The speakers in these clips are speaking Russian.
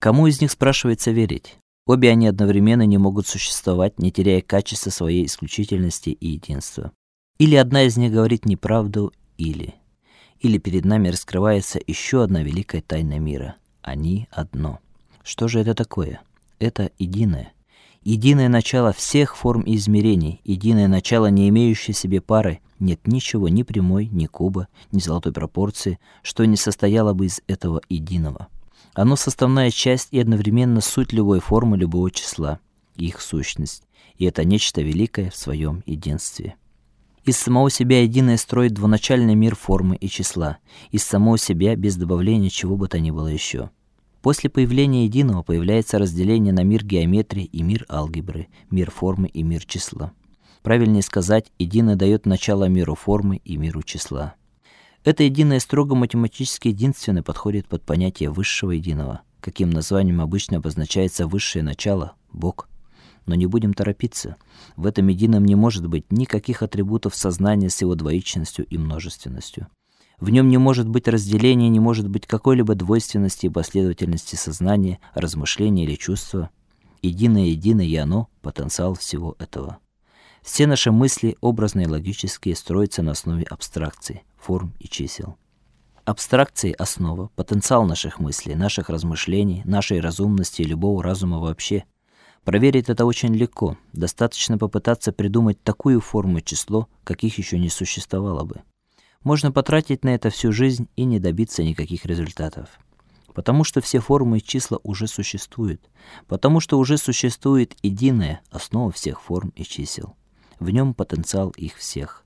Кому из них спрашивается верить? Обе они одновременно не могут существовать, не теряя качества своей исключительности и единства. Или одна из них говорит неправду, или или перед нами раскрывается еще одна великая тайна мира. Они одно. Что же это такое? Это единое. Единое начало всех форм и измерений, единое начало, не имеющее себе пары. Нет ничего ни прямой, ни куба, ни золотой пропорции, что не состояло бы из этого единого. Оно составная часть и одновременно суть любой формы любого числа, их сущность. И это нечто великое в своем единстве. Из самого себя единое строит двуначальный мир формы и числа, из самого себя без добавления чего бы то ни было еще. После появления единого появляется разделение на мир геометрии и мир алгебры, мир формы и мир числа. Правильнее сказать, единое дает начало миру формы и миру числа. Это единое строго математически единственное подходит под понятие высшего единого, каким названием обычно обозначается высшее начало Бог. Но не будем торопиться. В этом едином не может быть никаких атрибутов сознания с его двоичностью и множественностью. В нем не может быть разделения, не может быть какой-либо двойственности и последовательности сознания, размышления или чувства. Единое единое и оно потенциал всего этого. Все наши мысли, образные и логические, строятся на основе абстракций, форм и чисел. Абстракции основа, потенциал наших мыслей, наших размышлений, нашей разумности и любого разума вообще. Проверить это очень легко. Достаточно попытаться придумать такую форму число, каких еще не существовало бы. Можно потратить на это всю жизнь и не добиться никаких результатов. Потому что все формы и числа уже существуют, потому что уже существует единая основа всех форм и чисел. В нем потенциал их всех.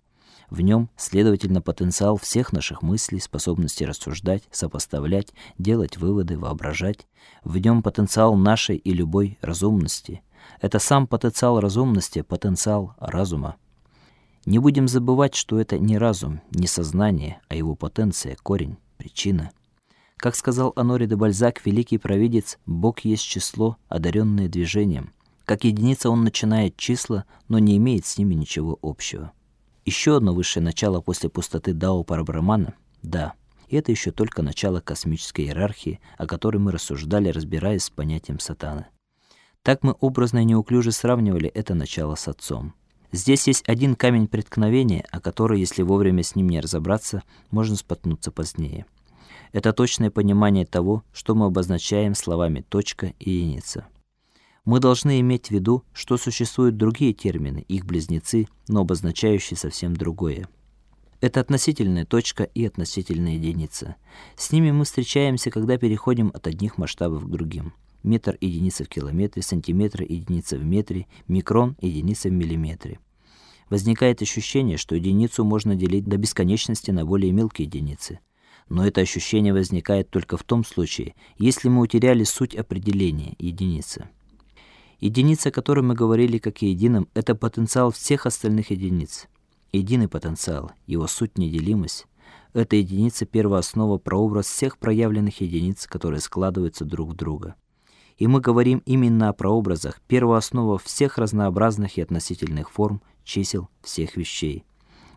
В нем, следовательно, потенциал всех наших мыслей, способности рассуждать, сопоставлять, делать выводы, воображать. В нем потенциал нашей и любой разумности. Это сам потенциал разумности, потенциал разума. Не будем забывать, что это не разум, не сознание, а его потенция, корень, причина. Как сказал Анори де Бальзак, великий провидец, Бог есть число, одаренное движением. Как единица он начинает числа, но не имеет с ними ничего общего. Еще одно высшее начало после пустоты Дао Парабрамана — да. И это еще только начало космической иерархии, о которой мы рассуждали, разбираясь с понятием сатаны. Так мы образно и неуклюже сравнивали это начало с отцом. Здесь есть один камень преткновения, о который, если вовремя с ним не разобраться, можно споткнуться позднее. Это точное понимание того, что мы обозначаем словами точка и единица. Мы должны иметь в виду, что существуют другие термины, их близнецы, но обозначающие совсем другое. Это относительная точка и относительная единица. С ними мы встречаемся, когда переходим от одних масштабов к другим метр единица в километре, сантиметр единица в метре, микрон единица в миллиметре. Возникает ощущение, что единицу можно делить до бесконечности на более мелкие единицы. Но это ощущение возникает только в том случае, если мы утеряли суть определения единицы. Единица, о которой мы говорили как о едином, это потенциал всех остальных единиц. Единый потенциал, его суть неделимость это единица первооснова прообраз всех проявленных единиц, которые складываются друг в друга. И мы говорим именно о прообразах, первооснова всех разнообразных и относительных форм, чисел всех вещей,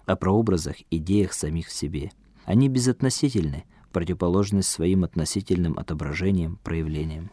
о прообразах, идеях самих в себе. Они безотносительны, противоположность своим относительным отображениям, проявлениям.